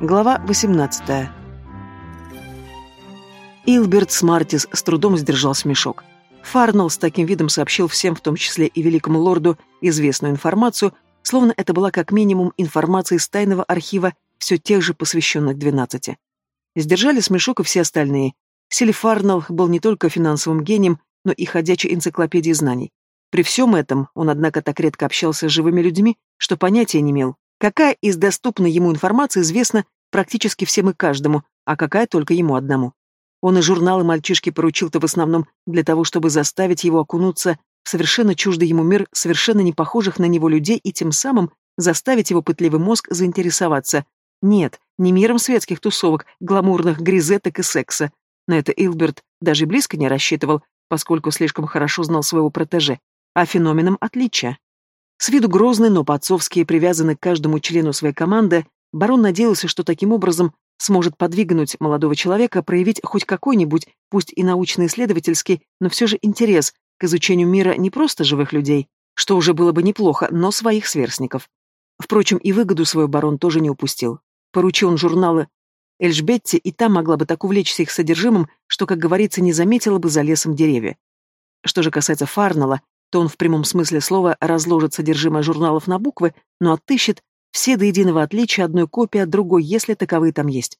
Глава 18. Илберт Смартис с трудом сдержал смешок. Фарнелл с таким видом сообщил всем, в том числе и великому лорду, известную информацию, словно это была как минимум информация из тайного архива все тех же посвященных двенадцати. Сдержали смешок и все остальные. Сили Фарнелл был не только финансовым гением, но и ходячей энциклопедией знаний. При всем этом он, однако, так редко общался с живыми людьми, что понятия не имел, какая из доступной ему информации известна практически всем и каждому, а какая только ему одному. Он и журналы мальчишки поручил-то в основном для того, чтобы заставить его окунуться в совершенно чуждый ему мир совершенно не похожих на него людей и тем самым заставить его пытливый мозг заинтересоваться. Нет, не миром светских тусовок, гламурных грезеток и секса. На это Илберт даже близко не рассчитывал, поскольку слишком хорошо знал своего протеже, а феноменом отличия. С виду грозный, но по-отцовски привязанный к каждому члену своей команды, Барон надеялся, что таким образом сможет подвигнуть молодого человека проявить хоть какой-нибудь, пусть и научно-исследовательский, но все же интерес к изучению мира не просто живых людей, что уже было бы неплохо, но своих сверстников. Впрочем, и выгоду свой барон тоже не упустил. Поручил он журналы Эльжбетти, и та могла бы так увлечься их содержимым, что, как говорится, не заметила бы за лесом деревья. Что же касается Фарнелла, то он в прямом смысле слова разложит содержимое журналов на буквы, но отыщет все до единого отличия одной копии от другой, если таковые там есть.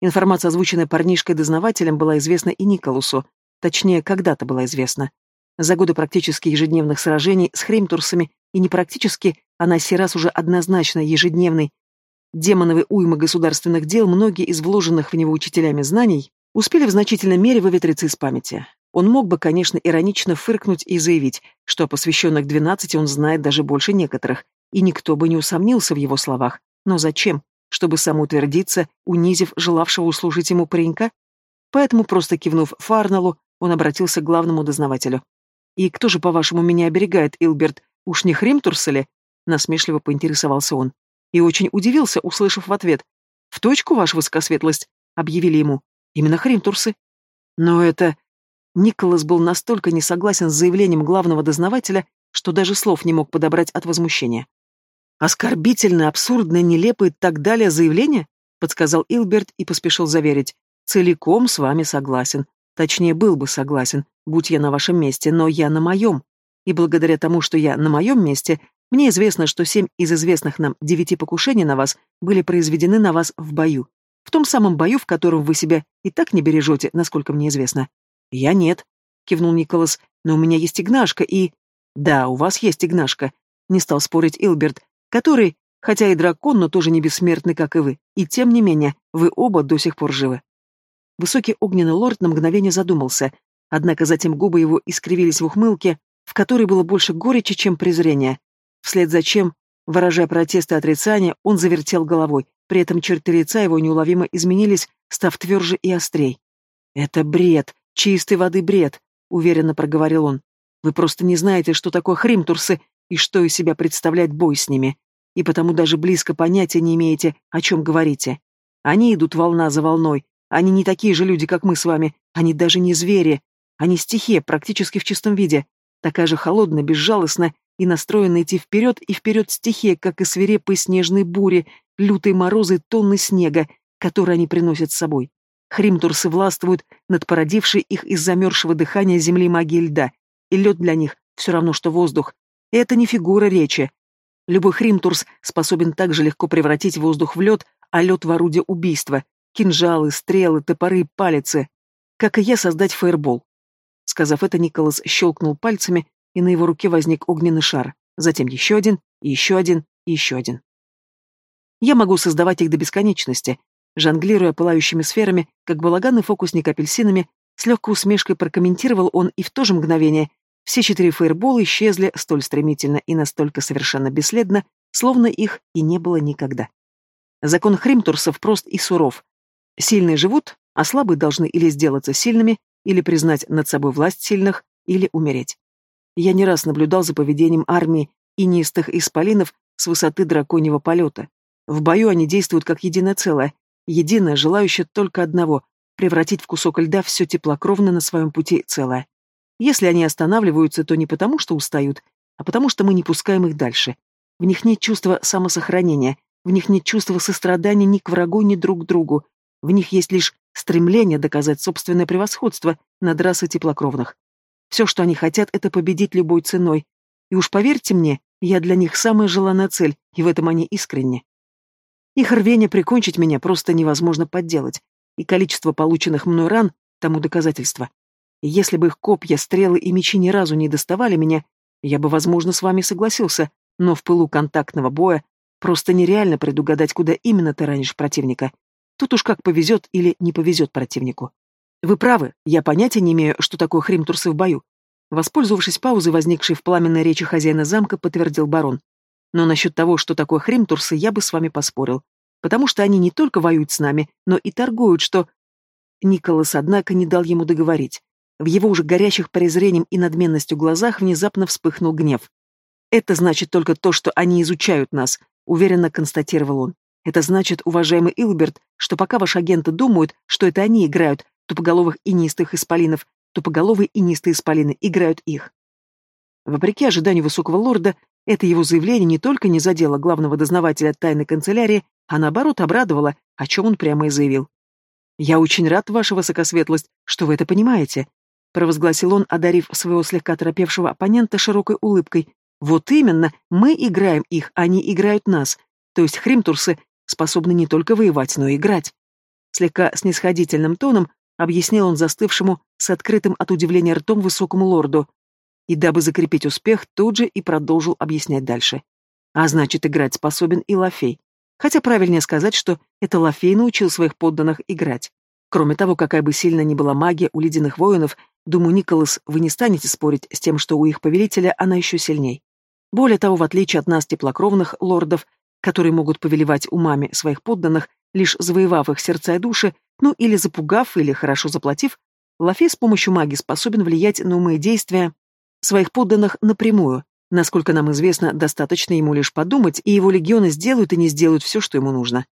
Информация, озвученная парнишкой-дознавателем, была известна и Николасу, точнее, когда-то была известна. За годы практически ежедневных сражений с хремтурсами, и не практически, а на сей раз уже однозначно ежедневный, демоновой уймы государственных дел, многие из вложенных в него учителями знаний успели в значительной мере выветриться из памяти. Он мог бы, конечно, иронично фыркнуть и заявить, что о посвященных двенадцати он знает даже больше некоторых, и никто бы не усомнился в его словах. Но зачем? Чтобы самоутвердиться, унизив желавшего услужить ему паренька? Поэтому, просто кивнув Фарнеллу, он обратился к главному дознавателю. «И кто же, по-вашему, меня оберегает, Илберт? Уж не Хримтурс ли?» Насмешливо поинтересовался он. И очень удивился, услышав в ответ. «В точку, ваша высокосветлость!» — объявили ему. «Именно Хримтурсы». Но это... Николас был настолько не согласен с заявлением главного дознавателя, что даже слов не мог подобрать от возмущения. «Оскорбительное, абсурдное, нелепое и так далее заявление?» — подсказал Илберт и поспешил заверить. «Целиком с вами согласен. Точнее, был бы согласен, будь я на вашем месте, но я на моем. И благодаря тому, что я на моем месте, мне известно, что семь из известных нам девяти покушений на вас были произведены на вас в бою. В том самом бою, в котором вы себя и так не бережете, насколько мне известно. Я нет, кивнул Николас, но у меня есть Игнашка и... Да, у вас есть Игнашка, не стал спорить Илберт, который, хотя и дракон, но тоже не бессмертный, как и вы, и тем не менее, вы оба до сих пор живы. Высокий огненный лорд на мгновение задумался, однако затем губы его искривились в ухмылке, в которой было больше горечи, чем презрения. Вслед за чем, выражая протест и отрицание, он завертел головой, при этом черты лица его неуловимо изменились, став тверже и острей. «Это бред, чистой воды бред», — уверенно проговорил он. «Вы просто не знаете, что такое хримтурсы и что из себя представляет бой с ними, и потому даже близко понятия не имеете, о чем говорите. Они идут волна за волной, они не такие же люди, как мы с вами, они даже не звери, они стихия, практически в чистом виде, такая же холодная, безжалостная и настроена идти вперед и вперед стихия, как и свирепые снежные бури, лютые морозы, тонны снега, которые они приносят с собой. Хримтурсы властвуют над породившей их из замерзшего дыхания земли магии льда, и лед для них все равно, что воздух, это не фигура речи. Любой хримтурс способен так же легко превратить воздух в лед, а лед в орудие убийства. Кинжалы, стрелы, топоры, палицы. Как и я создать фаербол. Сказав это, Николас щелкнул пальцами, и на его руке возник огненный шар. Затем еще один, и еще один, и еще один. Я могу создавать их до бесконечности. Жонглируя пылающими сферами, как балаганный фокусник апельсинами, с легкой усмешкой прокомментировал он и в то же мгновение все четыре фейербола исчезли столь стремительно и настолько совершенно бесследно, словно их и не было никогда. Закон Хримтурсов прост и суров. Сильные живут, а слабые должны или сделаться сильными, или признать над собой власть сильных, или умереть. Я не раз наблюдал за поведением армии инистых исполинов с высоты драконьего полета. В бою они действуют как единое целое, единое, желающее только одного — превратить в кусок льда все теплокровно на своем пути целое. Если они останавливаются, то не потому, что устают, а потому что мы не пускаем их дальше. В них нет чувства самосохранения, В них нет чувства сострадания ни к врагу, ни друг к другу. В них есть лишь стремление доказать собственное превосходство над расой теплокровных. Все, что они хотят, это победить любой ценой. И уж поверьте мне, я для них самая желанная цель, и в этом они искренне. Их рвение прикончить меня просто невозможно подделать, и количество полученных мной ран тому доказательство. Если бы их копья, стрелы и мечи ни разу не доставали меня, я бы, возможно, с вами согласился, но в пылу контактного боя просто нереально предугадать, куда именно ты ранишь противника. Тут уж как повезет или не повезет противнику. Вы правы, я понятия не имею, что такое хримтурсы в бою. Воспользовавшись паузой, возникшей в пламенной речи хозяина замка, подтвердил барон. Но насчет того, что такое хримтурсы, я бы с вами поспорил. Потому что они не только воюют с нами, но и торгуют, что... Николас, однако, не дал ему договорить. В его уже горящих презрением и надменностью глазах внезапно вспыхнул гнев. «Это значит только то, что они изучают нас», — уверенно констатировал он. «Это значит, уважаемый Илберт, что пока ваши агенты думают, что это они играют тупоголовых и неистых исполинов, тупоголовые и неистые исполины играют их». Вопреки ожиданию высокого лорда, это его заявление не только не задело главного дознавателя тайной канцелярии, а наоборот обрадовало, о чем он прямо и заявил. «Я очень рад, ваша высокосветлость, что вы это понимаете», провозгласил он, одарив своего слегка торопевшего оппонента широкой улыбкой. «Вот именно, мы играем их, они играют нас. То есть хримтурсы способны не только воевать, но и играть». Слегка снисходительным тоном объяснил он застывшему с открытым от удивления ртом высокому лорду. И дабы закрепить успех, тут же и продолжил объяснять дальше. А значит, играть способен и Лафей. Хотя правильнее сказать, что это Лафей научил своих подданных играть. Кроме того, какая бы сильно ни была магия у ледяных воинов, думаю, Николас, вы не станете спорить с тем, что у их повелителя она еще сильней. Более того, в отличие от нас, теплокровных лордов, которые могут повелевать умами своих подданных, лишь завоевав их сердца и души, ну или запугав, или хорошо заплатив, Лафей с помощью магии способен влиять на умы и действия своих подданных напрямую. Насколько нам известно, достаточно ему лишь подумать, и его легионы сделают и не сделают все, что ему нужно.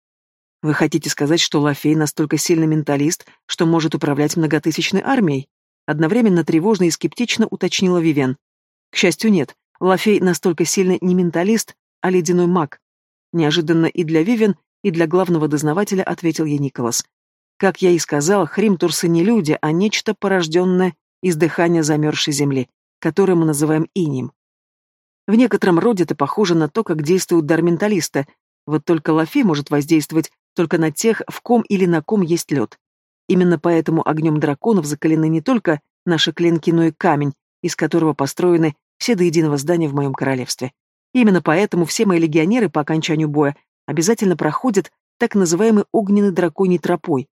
Вы хотите сказать, что Лафей настолько сильный менталист, что может управлять многотысячной армией? Одновременно тревожно и скептично уточнила Вивен. К счастью, нет. Лафей настолько сильный не менталист, а ледяной маг. Неожиданно и для Вивен, и для главного дознавателя ответил ей Николас. Как я и сказал, хримтурсы не люди, а нечто порожденное из дыхания замерзшей земли, которое мы называем инем. В некотором роде это похоже на то, как действуют дар менталиста, вот только Лафей может воздействовать только на тех, в ком или на ком есть лед. Именно поэтому огнем драконов закалены не только наши клинки, но и камень, из которого построены все до единого здания в моем королевстве. Именно поэтому все мои легионеры по окончанию боя обязательно проходят так называемый огненный драконий тропой.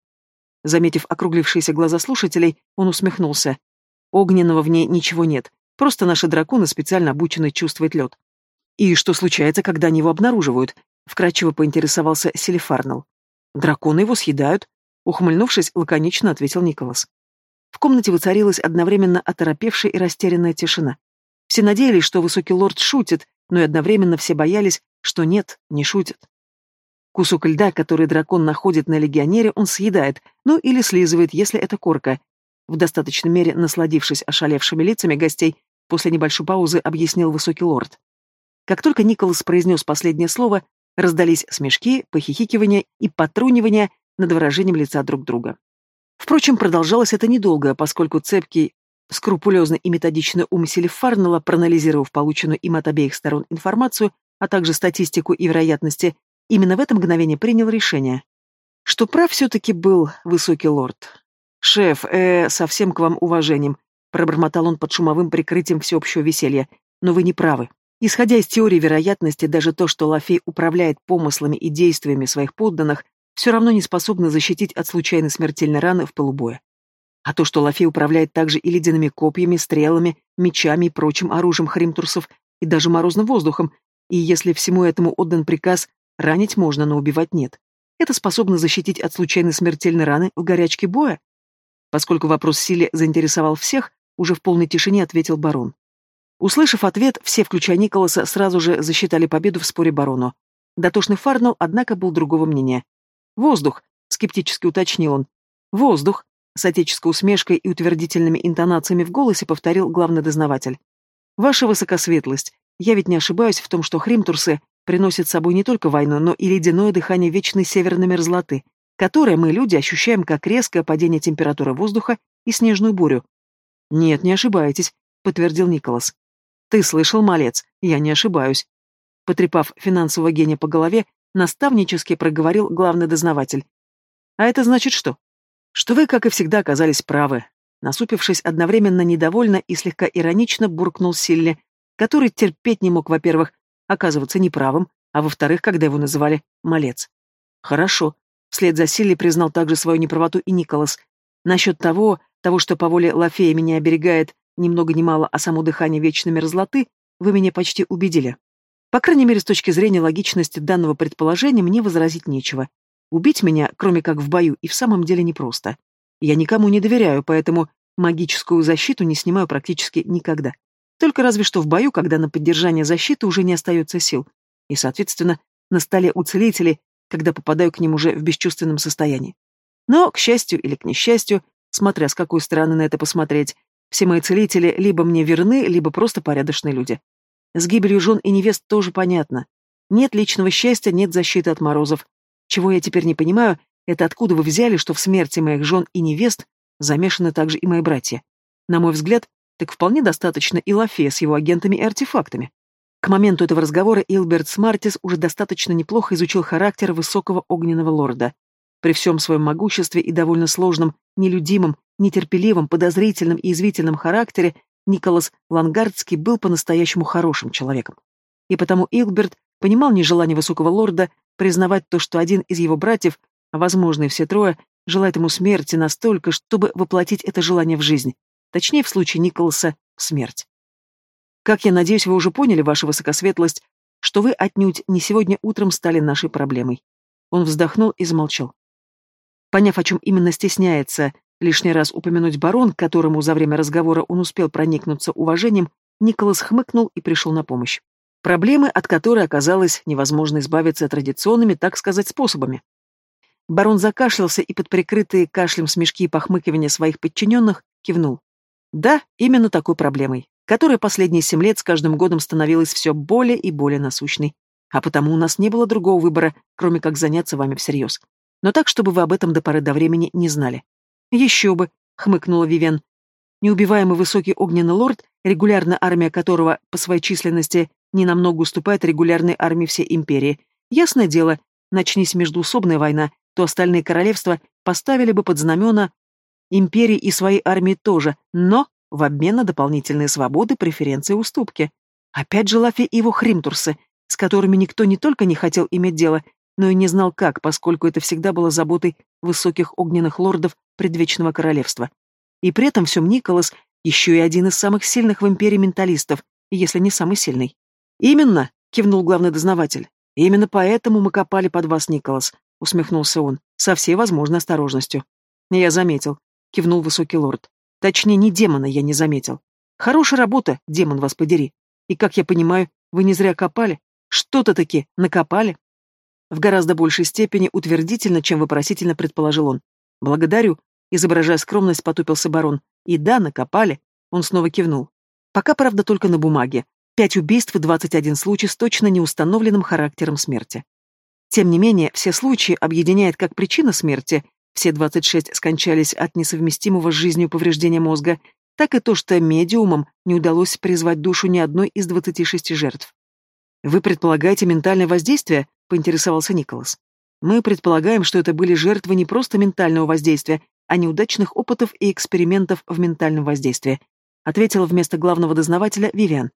Заметив округлившиеся глаза слушателей, он усмехнулся. Огненного в ней ничего нет, Просто наши драконы специально обучены чувствовать лед. И что случается, когда они его обнаруживают? Вкратчиво поинтересовался Селифарнел. Драконы его съедают, ухмыльнувшись, лаконично ответил Николас. В комнате воцарилась одновременно оторопевшая и растерянная тишина. Все надеялись, что высокий лорд шутит, но и одновременно все боялись, что нет, не шутит. Кусок льда, который дракон находит на легионере, он съедает, ну или слизывает, если это корка. В достаточной мере насладившись ошалевшими лицами гостей, После небольшой паузы объяснил высокий лорд. Как только Николас произнес последнее слово, раздались смешки, похихикивания и потрунивания над выражением лица друг друга. Впрочем, продолжалось это недолго, поскольку цепкий, скрупулезный и методичный ум Селифарнелла, проанализировав полученную им от обеих сторон информацию, а также статистику и вероятности, именно в это мгновение принял решение. Что прав все-таки был высокий лорд. «Шеф, э, совсем к вам уважением. Пробормотал он под шумовым прикрытием всеобщего веселья. Но вы не правы. Исходя из теории вероятности, даже то, что Лафей управляет помыслами и действиями своих подданных, все равно не способно защитить от случайной смертельной раны в полубоя. А то, что Лафей управляет также и ледяными копьями, стрелами, мечами и прочим оружием хримтурсов, и даже морозным воздухом, и если всему этому отдан приказ, ранить можно, но убивать нет. Это способно защитить от случайной смертельной раны в горячке боя? Поскольку вопрос силе заинтересовал всех, уже в полной тишине ответил барон. Услышав ответ, все, включая Николаса, сразу же засчитали победу в споре барону. Дотошный Фарнелл, однако, был другого мнения. «Воздух», — скептически уточнил он. «Воздух», — с отеческой усмешкой и утвердительными интонациями в голосе повторил главный дознаватель. «Ваша высокосветлость, я ведь не ошибаюсь в том, что хримтурсы приносит с собой не только войну, но и ледяное дыхание вечной северной мерзлоты, которое мы, люди, ощущаем как резкое падение температуры воздуха и снежную бурю. «Нет, не ошибаетесь», — подтвердил Николас. «Ты слышал, малец, я не ошибаюсь». Потрепав финансового гения по голове, наставнически проговорил главный дознаватель. «А это значит что?» «Что вы, как и всегда, оказались правы». Насупившись одновременно недовольно и слегка иронично, буркнул Силли, который терпеть не мог, во-первых, оказываться неправым, а во-вторых, когда его называли «малец». «Хорошо», — вслед за Силли признал также свою неправоту и Николас. «Насчет того, того, что по воле Лафея меня оберегает ни много ни мало, а само дыхание вечной мерзлоты, вы меня почти убедили. По крайней мере, с точки зрения логичности данного предположения, мне возразить нечего. Убить меня, кроме как в бою, и в самом деле непросто. Я никому не доверяю, поэтому магическую защиту не снимаю практически никогда. Только разве что в бою, когда на поддержание защиты уже не остается сил. И, соответственно, на столе у когда попадаю к ним уже в бесчувственном состоянии. Но, к счастью или к несчастью, смотря с какой стороны на это посмотреть, все мои целители либо мне верны, либо просто порядочные люди. С гибелью жен и невест тоже понятно. Нет личного счастья, нет защиты от морозов. Чего я теперь не понимаю, это откуда вы взяли, что в смерти моих жен и невест замешаны также и мои братья. На мой взгляд, так вполне достаточно и Лафея с его агентами и артефактами. К моменту этого разговора Илберт Смартис уже достаточно неплохо изучил характер высокого огненного лорда. При всем своем могуществе и довольно сложном, нелюдимом, нетерпеливом, подозрительном и извительном характере Николас Лангардский был по-настоящему хорошим человеком. И потому Илберт понимал нежелание высокого лорда признавать то, что один из его братьев, а возможно и все трое, желает ему смерти настолько, чтобы воплотить это желание в жизнь. Точнее, в случае Николаса — смерть. Как я надеюсь, вы уже поняли, ваша высокосветлость, что вы отнюдь не сегодня утром стали нашей проблемой. Он вздохнул и замолчал. Поняв, о чем именно стесняется Лишний раз упомянуть барон, к которому за время разговора он успел проникнуться уважением, Николас хмыкнул и пришел на помощь. Проблемы, от которой оказалось невозможно избавиться традиционными, так сказать, способами. Барон закашлялся и под прикрытые кашлем смешки и похмыкивания своих подчиненных кивнул. Да, именно такой проблемой, которая последние семь лет с каждым годом становилась все более и более насущной. А потому у нас не было другого выбора, кроме как заняться вами всерьез. Но так, чтобы вы об этом до поры до времени не знали. «Еще бы», — хмыкнула Вивен. Неубиваемый высокий огненный лорд, регулярная армия которого по своей численности не намного уступает регулярной армии всей империи. Ясное дело, начнись междуусобная война, то остальные королевства поставили бы под знамена империи и своей армии тоже, но в обмен на дополнительные свободы, преференции и уступки. Опять же Лафи и его хримтурсы, с которыми никто не только не хотел иметь дело, но и не знал как, поскольку это всегда было заботой высоких огненных лордов предвечного королевства. И при этом всем Николас еще и один из самых сильных в империи менталистов, если не самый сильный. «Именно», — кивнул главный дознаватель. «Именно поэтому мы копали под вас, Николас», — усмехнулся он, со всей возможной осторожностью. «Я заметил», — кивнул высокий лорд. «Точнее, не демона я не заметил. Хорошая работа, демон вас подери. И, как я понимаю, вы не зря копали. Что-то таки накопали». В гораздо большей степени утвердительно, чем вопросительно предположил он. «Благодарю», — изображая скромность, потупился барон. «И да, накопали». Он снова кивнул. «Пока, правда, только на бумаге. Пять убийств и двадцать один случай с точно неустановленным характером смерти. Тем не менее, все случаи объединяет как причина смерти, все двадцать шесть скончались от несовместимого с жизнью повреждения мозга, так и то, что медиумам не удалось призвать душу ни одной из двадцати шести жертв. Вы предполагаете ментальное воздействие? поинтересовался Николас. Мы предполагаем, что это были жертвы не просто ментального воздействия, а неудачных опытов и экспериментов в ментальном воздействии, ответила вместо главного дознавателя Вивиан.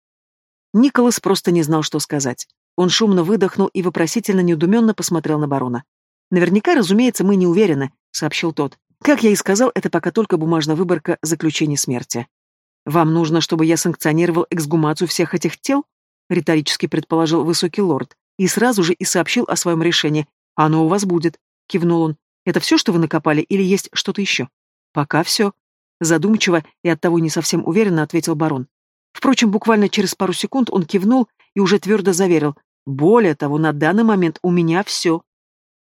Николас просто не знал, что сказать. Он шумно выдохнул и вопросительно неудуменно посмотрел на барона. «Наверняка, разумеется, мы не уверены», — сообщил тот. «Как я и сказал, это пока только бумажная выборка заключения смерти». «Вам нужно, чтобы я санкционировал эксгумацию всех этих тел?» — риторически предположил высокий лорд и сразу же и сообщил о своем решении. «Оно у вас будет», — кивнул он. «Это все, что вы накопали, или есть что-то еще?» «Пока все», — задумчиво и оттого не совсем уверенно ответил барон. Впрочем, буквально через пару секунд он кивнул и уже твердо заверил. «Более того, на данный момент у меня все».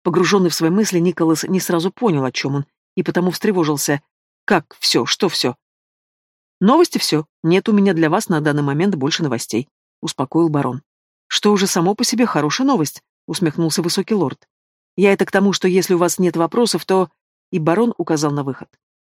Погруженный в свои мысли, Николас не сразу понял, о чем он, и потому встревожился. «Как все? Что все?» «Новости все. Нет у меня для вас на данный момент больше новостей», — успокоил барон. Что уже само по себе хорошая новость, усмехнулся высокий лорд. Я это к тому, что если у вас нет вопросов, то... И барон указал на выход.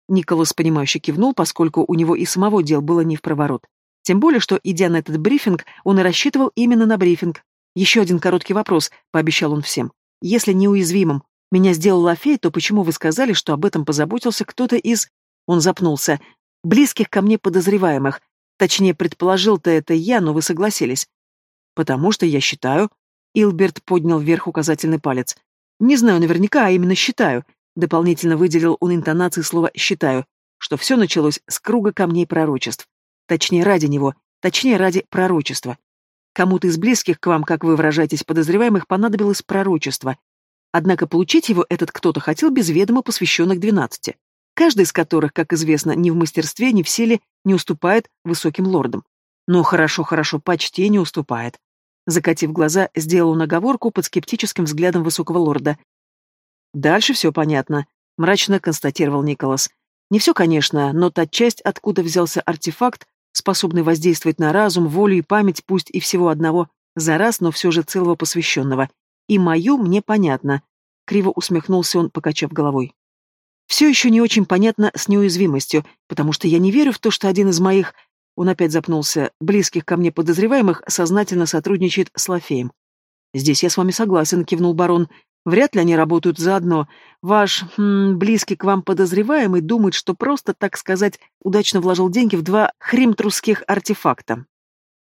Николас, понимающе кивнул, поскольку у него и самого дел было не в проворот. Тем более, что, идя на этот брифинг, он и рассчитывал именно на брифинг. Еще один короткий вопрос, пообещал он всем. Если неуязвимым меня сделала фея, то почему вы сказали, что об этом позаботился кто-то из... Он запнулся. Близких ко мне подозреваемых. Точнее, предположил-то это я, но вы согласились. Потому что я считаю... Илберт поднял вверх указательный палец. Не знаю наверняка, а именно считаю. Дополнительно выделил он интонации слова «считаю», что все началось с круга камней пророчеств. Точнее, ради него, точнее, ради пророчества. Кому-то из близких к вам, как вы выражаетесь, подозреваемых, понадобилось пророчество. Однако получить его этот кто-то хотел без ведома посвященных двенадцати, каждый из которых, как известно, ни в мастерстве, ни в силе не уступает высоким лордам. Но хорошо, хорошо, почти не уступает. Закатив глаза, сделал наговорку под скептическим взглядом высокого лорда. Дальше все понятно, мрачно констатировал Николас. Не все, конечно, но та часть, откуда взялся артефакт, способный воздействовать на разум, волю и память, пусть и всего одного, за раз, но все же целого посвященного. И мою мне понятно. Криво усмехнулся он, покачав головой. Все еще не очень понятно с неуязвимостью, потому что я не верю в то, что один из моих, он опять запнулся, близких ко мне подозреваемых сознательно сотрудничает с Лафеем. Здесь я с вами согласен, кивнул барон. Вряд ли они работают заодно. Ваш хм, близкий к вам подозреваемый думает, что просто, так сказать, удачно вложил деньги в два хримтрусских артефакта.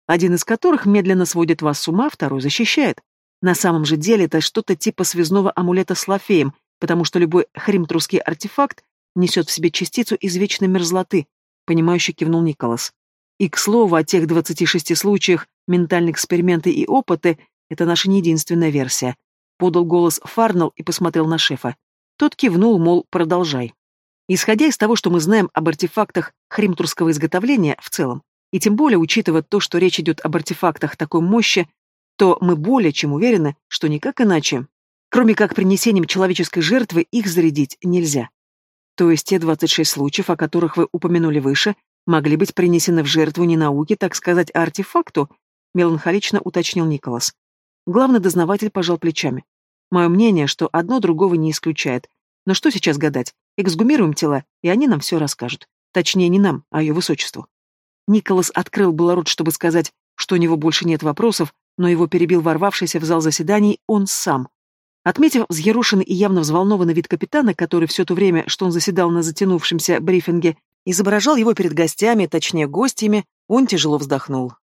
Один из которых медленно сводит вас с ума, второй защищает. На самом же деле это что-то типа связного амулета с лафеем, потому что любой хримтрусский артефакт несет в себе частицу из вечной мерзлоты, понимающе кивнул Николас. И, к слову, о тех 26 случаях ментальные эксперименты и опыты — это наша не единственная версия. Подал голос Фарнелл и посмотрел на шефа. Тот кивнул, мол, продолжай. Исходя из того, что мы знаем об артефактах хримтурского изготовления в целом, и тем более учитывая то, что речь идет об артефактах такой мощи, то мы более чем уверены, что никак иначе, кроме как принесением человеческой жертвы, их зарядить нельзя. То есть те 26 случаев, о которых вы упомянули выше, могли быть принесены в жертву не науке, так сказать, а артефакту, меланхолично уточнил Николас. Главный дознаватель пожал плечами. Мое мнение, что одно другого не исключает. Но что сейчас гадать? Эксгумируем тела, и они нам все расскажут. Точнее, не нам, а ее высочеству. Николас открыл было рот, чтобы сказать, что у него больше нет вопросов, но его перебил ворвавшийся в зал заседаний он сам. Отметив взъерушенный и явно взволнованный вид капитана, который все то время, что он заседал на затянувшемся брифинге, изображал его перед гостями, точнее гостями, он тяжело вздохнул.